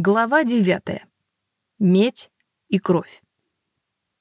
Глава девятая. Медь и кровь.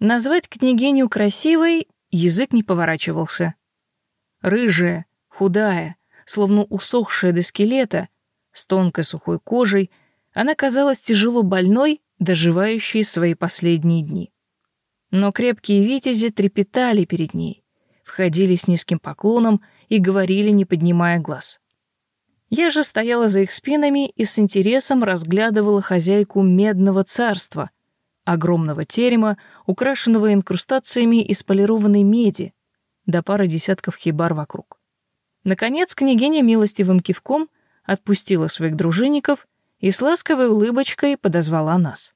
Назвать княгиню красивой язык не поворачивался. Рыжая, худая, словно усохшая до скелета, с тонкой сухой кожей, она казалась тяжело больной, доживающей свои последние дни. Но крепкие витязи трепетали перед ней, входили с низким поклоном и говорили, не поднимая глаз. Я же стояла за их спинами и с интересом разглядывала хозяйку медного царства, огромного терема, украшенного инкрустациями из полированной меди, до пары десятков хибар вокруг. Наконец княгиня милостивым кивком отпустила своих дружинников и с ласковой улыбочкой подозвала нас.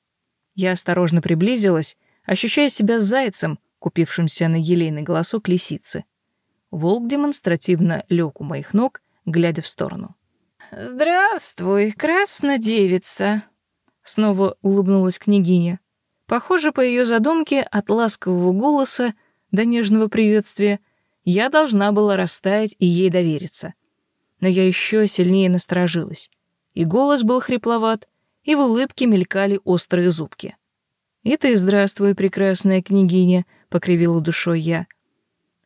Я осторожно приблизилась, ощущая себя зайцем, купившимся на елейный голосок лисицы. Волк демонстративно лег у моих ног, глядя в сторону. «Здравствуй, краснодевица!» Снова улыбнулась княгиня. Похоже, по ее задумке от ласкового голоса до нежного приветствия я должна была растаять и ей довериться. Но я еще сильнее насторожилась. И голос был хрипловат, и в улыбке мелькали острые зубки. «И ты здравствуй, прекрасная княгиня», — покривила душой я.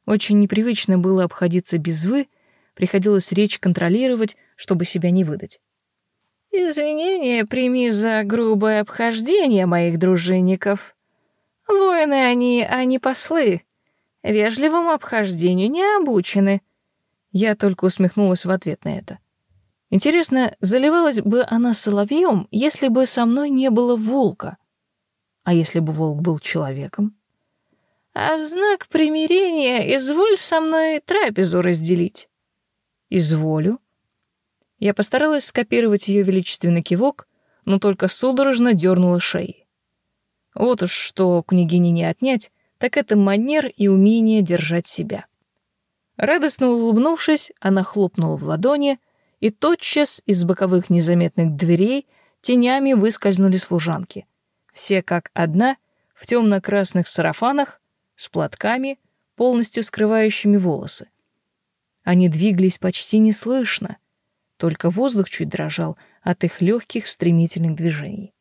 Очень непривычно было обходиться без «вы», приходилось речь контролировать, чтобы себя не выдать. «Извинения прими за грубое обхождение моих дружинников. Воины они, а не послы. Вежливому обхождению не обучены». Я только усмехнулась в ответ на это. Интересно, заливалась бы она соловьем, если бы со мной не было волка? А если бы волк был человеком? А в знак примирения изволь со мной трапезу разделить. Изволю. Я постаралась скопировать ее величественный кивок, но только судорожно дернула шеи. Вот уж что княгине не отнять, так это манер и умение держать себя. Радостно улыбнувшись, она хлопнула в ладони, и тотчас из боковых незаметных дверей тенями выскользнули служанки. Все как одна, в темно-красных сарафанах, с платками, полностью скрывающими волосы. Они двигались почти неслышно, только воздух чуть дрожал от их легких стремительных движений.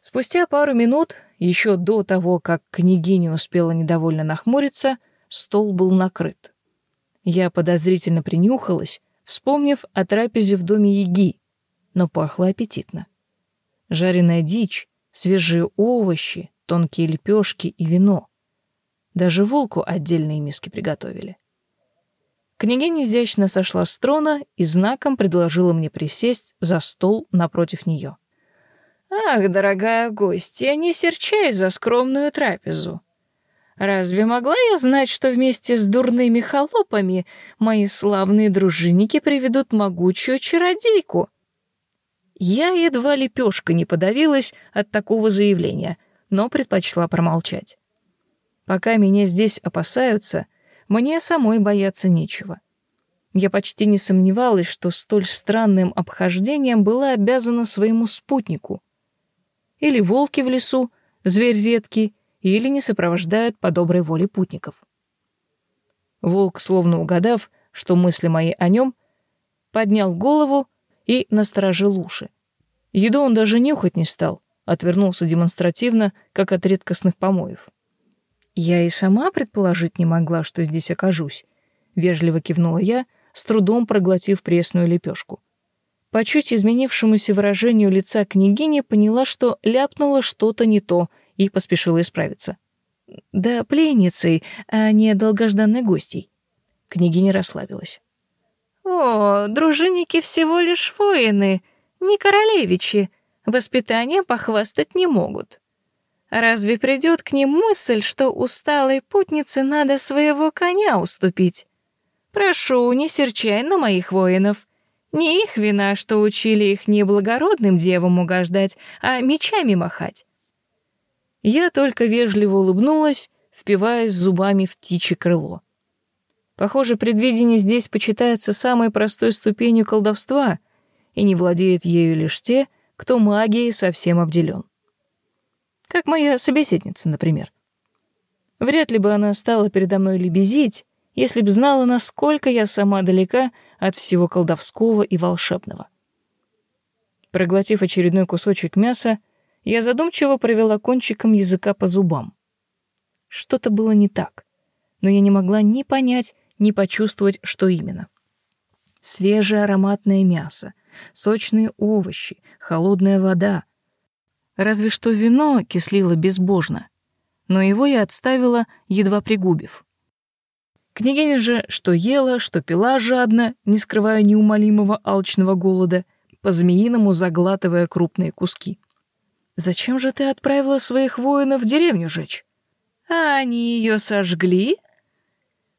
Спустя пару минут, еще до того, как княгиня успела недовольно нахмуриться, стол был накрыт. Я подозрительно принюхалась, вспомнив о трапезе в доме Яги, но пахло аппетитно. Жареная дичь, свежие овощи, тонкие лепешки и вино. Даже волку отдельные миски приготовили. Княгиня изящно сошла с трона и знаком предложила мне присесть за стол напротив нее. «Ах, дорогая гостья, не серчай за скромную трапезу. Разве могла я знать, что вместе с дурными холопами мои славные дружинники приведут могучую чародейку?» Я едва лепешка не подавилась от такого заявления, но предпочла промолчать. Пока меня здесь опасаются, мне самой бояться нечего. Я почти не сомневалась, что столь странным обхождением была обязана своему спутнику. Или волки в лесу, зверь редкий, или не сопровождают по доброй воле путников. Волк, словно угадав, что мысли мои о нем, поднял голову и насторожил уши. Еду он даже нюхать не стал, отвернулся демонстративно, как от редкостных помоев. Я и сама предположить не могла, что здесь окажусь. Вежливо кивнула я, с трудом проглотив пресную лепешку. По чуть изменившемуся выражению лица княгини поняла, что ляпнула что-то не то и поспешила исправиться. Да пленницей, а не долгожданной гостей. Княгиня расслабилась. «О, дружинники всего лишь воины, не королевичи. Воспитанием похвастать не могут. Разве придет к ним мысль, что усталой путнице надо своего коня уступить? Прошу, не серчай на моих воинов. Не их вина, что учили их не благородным девам угождать, а мечами махать. Я только вежливо улыбнулась, впиваясь зубами в птичье крыло. Похоже, предвидение здесь почитается самой простой ступенью колдовства, и не владеют ею лишь те, кто магией совсем обделен как моя собеседница, например. Вряд ли бы она стала передо мной лебезить, если б знала, насколько я сама далека от всего колдовского и волшебного. Проглотив очередной кусочек мяса, я задумчиво провела кончиком языка по зубам. Что-то было не так, но я не могла ни понять, ни почувствовать, что именно. Свежее ароматное мясо, сочные овощи, холодная вода. Разве что вино кислило безбожно, но его я отставила, едва пригубив. Княгиня же что ела, что пила жадно, не скрывая неумолимого алчного голода, по-змеиному заглатывая крупные куски. «Зачем же ты отправила своих воинов в деревню жечь?» «А они ее сожгли?»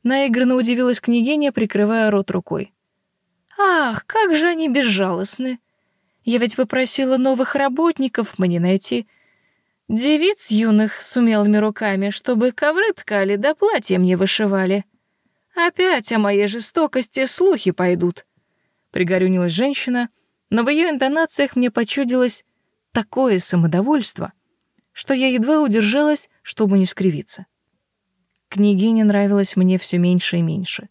Наигранно удивилась княгиня, прикрывая рот рукой. «Ах, как же они безжалостны! Я ведь попросила новых работников мне найти. Девиц юных с умелыми руками, чтобы ковры ткали да платья мне вышивали. Опять о моей жестокости слухи пойдут». Пригорюнилась женщина, но в ее интонациях мне почудилось такое самодовольство, что я едва удержалась, чтобы не скривиться. Княгиня нравилась мне все меньше и меньше.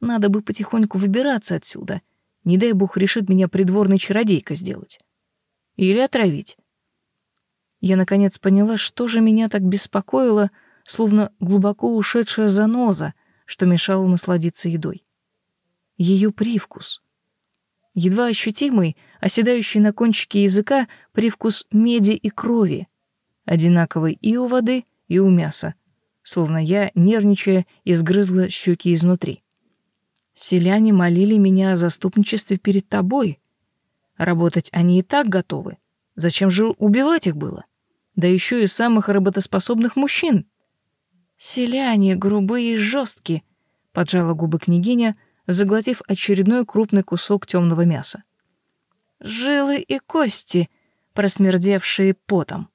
Надо бы потихоньку выбираться отсюда. Не дай бог решит меня придворной чародейкой сделать. Или отравить. Я, наконец, поняла, что же меня так беспокоило, словно глубоко ушедшая заноза, что мешала насладиться едой. Ее привкус. Едва ощутимый, оседающий на кончике языка привкус меди и крови, одинаковый и у воды, и у мяса, словно я, нервничая, изгрызла щеки изнутри. Селяне молили меня о заступничестве перед тобой. Работать они и так готовы. Зачем же убивать их было? Да еще и самых работоспособных мужчин. Селяне грубые и жесткие, поджала губы княгиня, заглотив очередной крупный кусок темного мяса. Жилы и кости, просмердевшие потом.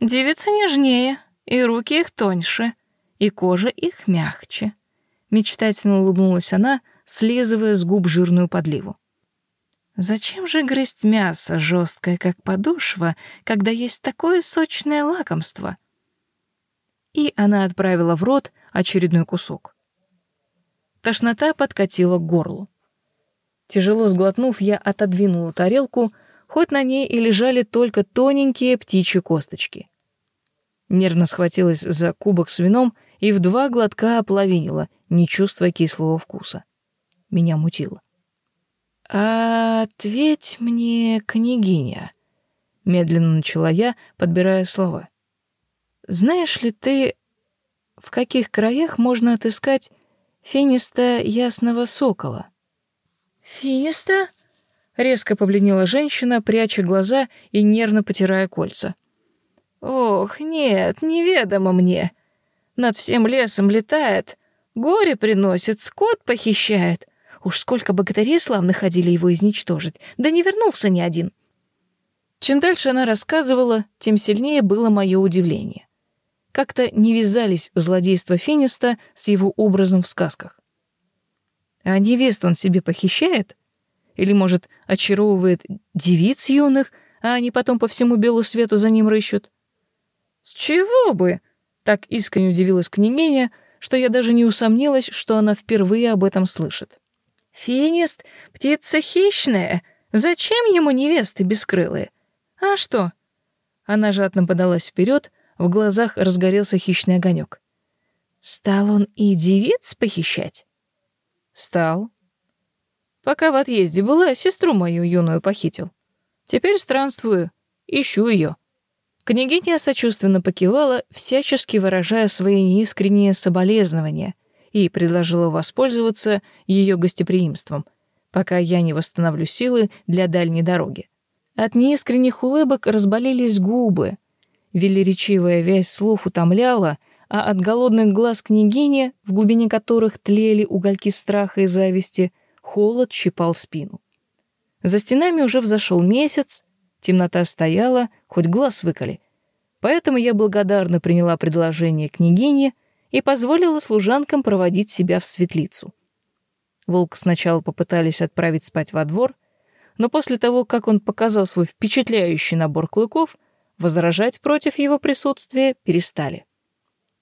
Девица нежнее, и руки их тоньше, и кожа их мягче. Мечтательно улыбнулась она, слизывая с губ жирную подливу. Зачем же грызть мясо, жесткое как подошва, когда есть такое сочное лакомство? И она отправила в рот очередной кусок. Тошнота подкатила к горлу. Тяжело сглотнув, я отодвинула тарелку, хоть на ней и лежали только тоненькие птичьи косточки. Нервно схватилась за кубок с вином и в два глотка ополовинила, не чувствуя кислого вкуса. Меня мутило. «Ответь мне, княгиня», — медленно начала я, подбирая слова. «Знаешь ли ты, в каких краях можно отыскать финиста ясного сокола?» «Финиста?» — резко побледнела женщина, пряча глаза и нервно потирая кольца. Ох, нет, неведомо мне. Над всем лесом летает, горе приносит, скот похищает. Уж сколько богатырей славных ходили его изничтожить, да не вернулся ни один. Чем дальше она рассказывала, тем сильнее было мое удивление. Как-то не вязались злодейства Финиста с его образом в сказках. А невест он себе похищает? Или, может, очаровывает девиц юных, а они потом по всему белу свету за ним рыщут? «С чего бы?» — так искренне удивилась княгиня, что я даже не усомнилась, что она впервые об этом слышит. «Финист — птица хищная. Зачем ему невесты бескрылые? А что?» Она жадно подалась вперед, в глазах разгорелся хищный огонек. «Стал он и девиц похищать?» «Стал. Пока в отъезде была, сестру мою юную похитил. Теперь странствую, ищу ее. Княгиня сочувственно покивала, всячески выражая свои неискренние соболезнования, и предложила воспользоваться ее гостеприимством, пока я не восстановлю силы для дальней дороги. От неискренних улыбок разболелись губы. Велеречивая вязь слов утомляла, а от голодных глаз княгини, в глубине которых тлели угольки страха и зависти, холод щипал спину. За стенами уже взошел месяц, Темнота стояла, хоть глаз выколи. Поэтому я благодарно приняла предложение княгини и позволила служанкам проводить себя в светлицу. Волк сначала попытались отправить спать во двор, но после того, как он показал свой впечатляющий набор клыков, возражать против его присутствия перестали.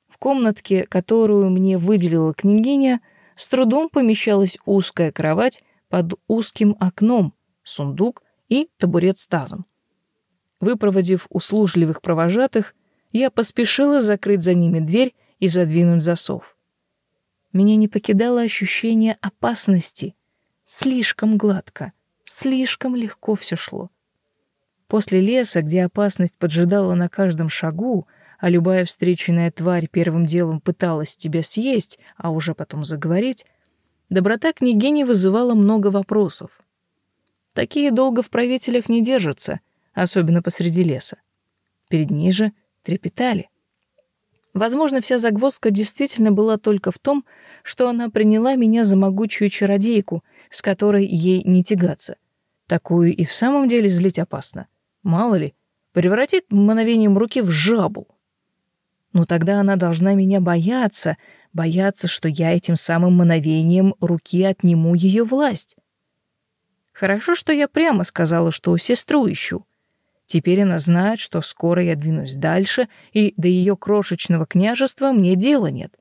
В комнатке, которую мне выделила княгиня, с трудом помещалась узкая кровать под узким окном, сундук и табурет с тазом. Выпроводив услужливых провожатых, я поспешила закрыть за ними дверь и задвинуть засов. Меня не покидало ощущение опасности. Слишком гладко, слишком легко все шло. После леса, где опасность поджидала на каждом шагу, а любая встреченная тварь первым делом пыталась тебя съесть, а уже потом заговорить, доброта княгини вызывала много вопросов. Такие долго в правителях не держатся, особенно посреди леса. Перед ней же трепетали. Возможно, вся загвоздка действительно была только в том, что она приняла меня за могучую чародейку, с которой ей не тягаться. Такую и в самом деле злить опасно. Мало ли, превратит мановением руки в жабу. Но тогда она должна меня бояться, бояться, что я этим самым мановением руки отниму ее власть. Хорошо, что я прямо сказала, что сестру ищу. Теперь она знает, что скоро я двинусь дальше, и до ее крошечного княжества мне дела нет.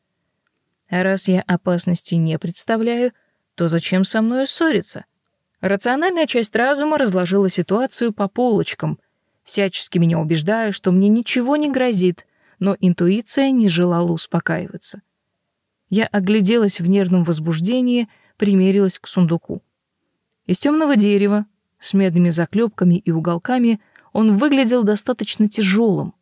А раз я опасности не представляю, то зачем со мной ссориться? Рациональная часть разума разложила ситуацию по полочкам, всячески меня убеждая, что мне ничего не грозит — но интуиция не желала успокаиваться. Я огляделась в нервном возбуждении, примерилась к сундуку. Из темного дерева, с медными заклепками и уголками, он выглядел достаточно тяжелым.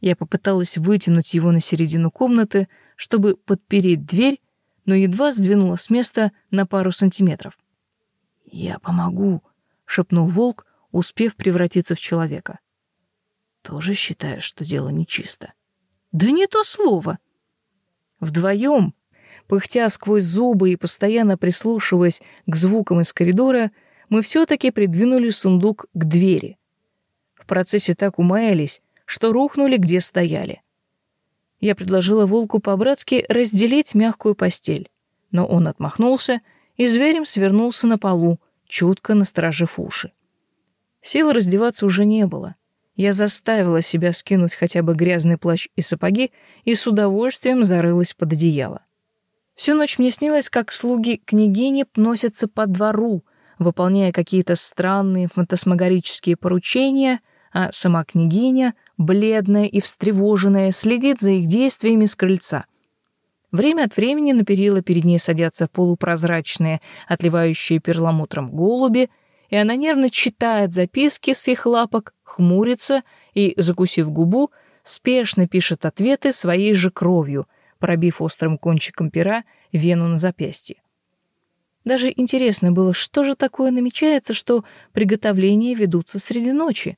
Я попыталась вытянуть его на середину комнаты, чтобы подпереть дверь, но едва сдвинула с места на пару сантиметров. «Я помогу», — шепнул волк, успев превратиться в человека. Тоже считаешь, что дело нечисто? Да не то слово. Вдвоем, пыхтя сквозь зубы и постоянно прислушиваясь к звукам из коридора, мы все-таки придвинули сундук к двери. Процессе так умаялись, что рухнули, где стояли. Я предложила волку по-братски разделить мягкую постель, но он отмахнулся и зверем свернулся на полу, чутко насторожив уши. Сил раздеваться уже не было. Я заставила себя скинуть хотя бы грязный плащ и сапоги и с удовольствием зарылась под одеяло. Всю ночь мне снилось, как слуги княгини носятся по двору, выполняя какие-то странные фантасмагорические поручения, а сама княгиня, бледная и встревоженная, следит за их действиями с крыльца. Время от времени на перила перед ней садятся полупрозрачные, отливающие перламутром голуби — и она нервно читает записки с их лапок, хмурится и, закусив губу, спешно пишет ответы своей же кровью, пробив острым кончиком пера вену на запястье. Даже интересно было, что же такое намечается, что приготовления ведутся среди ночи.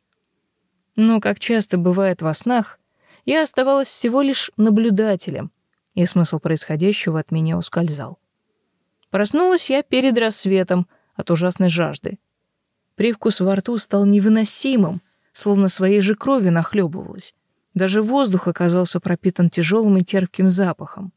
Но, как часто бывает во снах, я оставалась всего лишь наблюдателем, и смысл происходящего от меня ускользал. Проснулась я перед рассветом от ужасной жажды. Привкус во рту стал невыносимым, словно своей же крови нахлебывалась. Даже воздух оказался пропитан тяжелым и терпким запахом.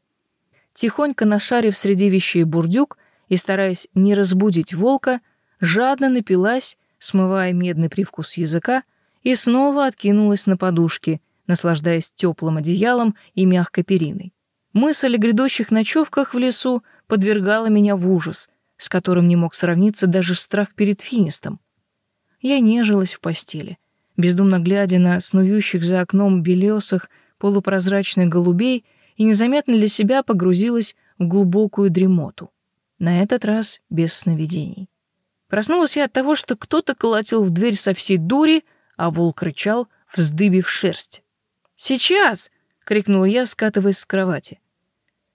Тихонько нашарив среди вещей бурдюк и стараясь не разбудить волка, жадно напилась, смывая медный привкус языка, и снова откинулась на подушки, наслаждаясь теплым одеялом и мягкой периной. Мысль о грядущих ночевках в лесу подвергала меня в ужас, с которым не мог сравниться даже страх перед финистом. Я нежилась в постели, бездумно глядя на снующих за окном белесых, полупрозрачных голубей и незаметно для себя погрузилась в глубокую дремоту. На этот раз без сновидений. Проснулась я от того, что кто-то колотил в дверь со всей дури, а волк рычал, вздыбив шерсть. «Сейчас!» — крикнула я, скатываясь с кровати.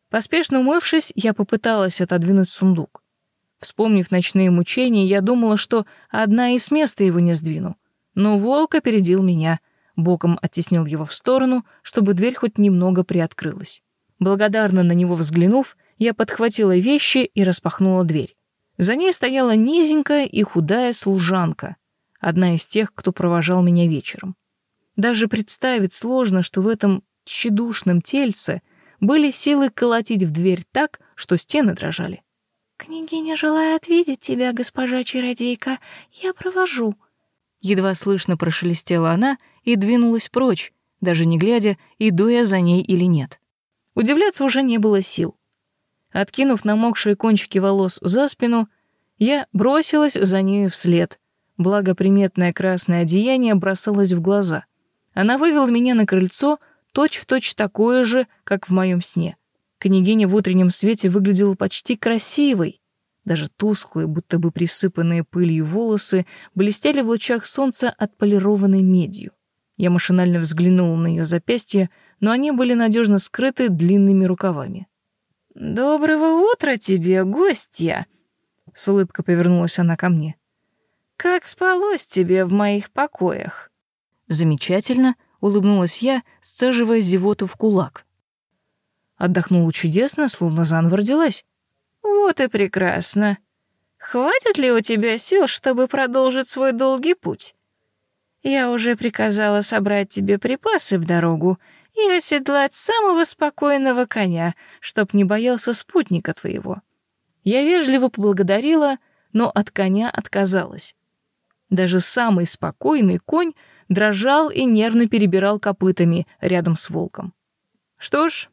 Поспешно умывшись, я попыталась отодвинуть сундук. Вспомнив ночные мучения, я думала, что одна из места его не сдвину. Но волк опередил меня, боком оттеснил его в сторону, чтобы дверь хоть немного приоткрылась. Благодарно на него взглянув, я подхватила вещи и распахнула дверь. За ней стояла низенькая и худая служанка, одна из тех, кто провожал меня вечером. Даже представить сложно, что в этом тщедушном тельце были силы колотить в дверь так, что стены дрожали. «Княгиня желает видеть тебя, госпожа чародейка. Я провожу». Едва слышно прошелестела она и двинулась прочь, даже не глядя, иду я за ней или нет. Удивляться уже не было сил. Откинув намокшие кончики волос за спину, я бросилась за нею вслед, благо приметное красное одеяние бросалось в глаза. Она вывела меня на крыльцо, точь-в-точь точь такое же, как в моем сне. Княгиня в утреннем свете выглядела почти красивой. Даже тусклые, будто бы присыпанные пылью волосы блестели в лучах солнца отполированной медью. Я машинально взглянула на ее запястья, но они были надежно скрыты длинными рукавами. «Доброго утра тебе, гостья!» С улыбкой повернулась она ко мне. «Как спалось тебе в моих покоях?» «Замечательно», — улыбнулась я, сцеживая зевоту в кулак. Отдохнула чудесно, словно заново родилась. «Вот и прекрасно. Хватит ли у тебя сил, чтобы продолжить свой долгий путь? Я уже приказала собрать тебе припасы в дорогу и оседлать самого спокойного коня, чтоб не боялся спутника твоего». Я вежливо поблагодарила, но от коня отказалась. Даже самый спокойный конь дрожал и нервно перебирал копытами рядом с волком. Что ж,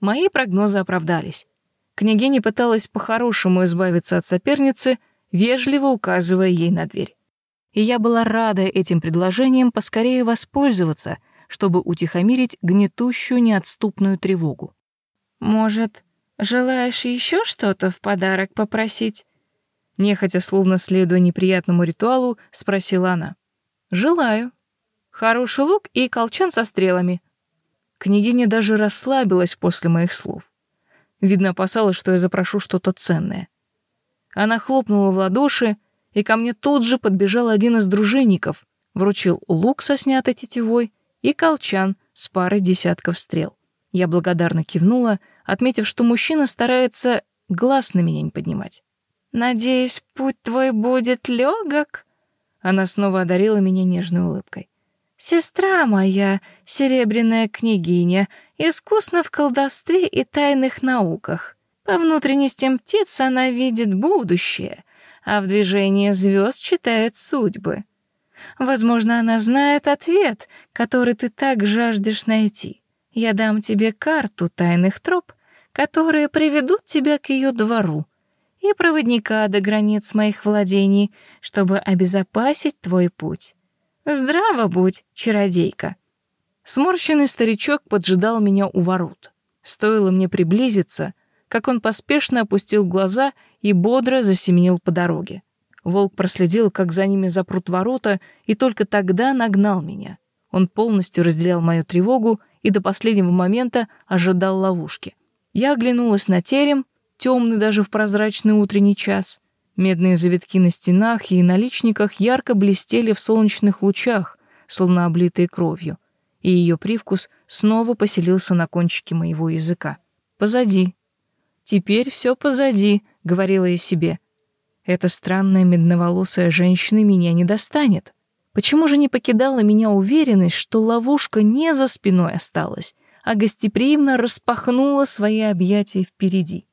мои прогнозы оправдались. Княгиня пыталась по-хорошему избавиться от соперницы, вежливо указывая ей на дверь. И я была рада этим предложением поскорее воспользоваться — чтобы утихомирить гнетущую неотступную тревогу. «Может, желаешь еще что-то в подарок попросить?» Нехотя, словно следуя неприятному ритуалу, спросила она. «Желаю. Хороший лук и колчан со стрелами». Княгиня даже расслабилась после моих слов. Видно, опасалась, что я запрошу что-то ценное. Она хлопнула в ладоши, и ко мне тут же подбежал один из дружинников, вручил лук со снятой тетивой и колчан с парой десятков стрел. Я благодарно кивнула, отметив, что мужчина старается глаз на меня не поднимать. «Надеюсь, путь твой будет легок?» Она снова одарила меня нежной улыбкой. «Сестра моя, серебряная княгиня, искусна в колдовстве и тайных науках. По внутренностям птиц она видит будущее, а в движении звезд читает судьбы. Возможно, она знает ответ, который ты так жаждешь найти. Я дам тебе карту тайных троп, которые приведут тебя к ее двору, и проводника до границ моих владений, чтобы обезопасить твой путь. Здраво будь, чародейка. Сморщенный старичок поджидал меня у ворот. Стоило мне приблизиться, как он поспешно опустил глаза и бодро засеменил по дороге. Волк проследил, как за ними запрут ворота, и только тогда нагнал меня. Он полностью разделял мою тревогу и до последнего момента ожидал ловушки. Я оглянулась на терем, темный даже в прозрачный утренний час. Медные завитки на стенах и наличниках ярко блестели в солнечных лучах, словно облитые кровью, и ее привкус снова поселился на кончике моего языка. «Позади». «Теперь все позади», — говорила я себе, — эта странная медноволосая женщина меня не достанет. Почему же не покидала меня уверенность, что ловушка не за спиной осталась, а гостеприимно распахнула свои объятия впереди?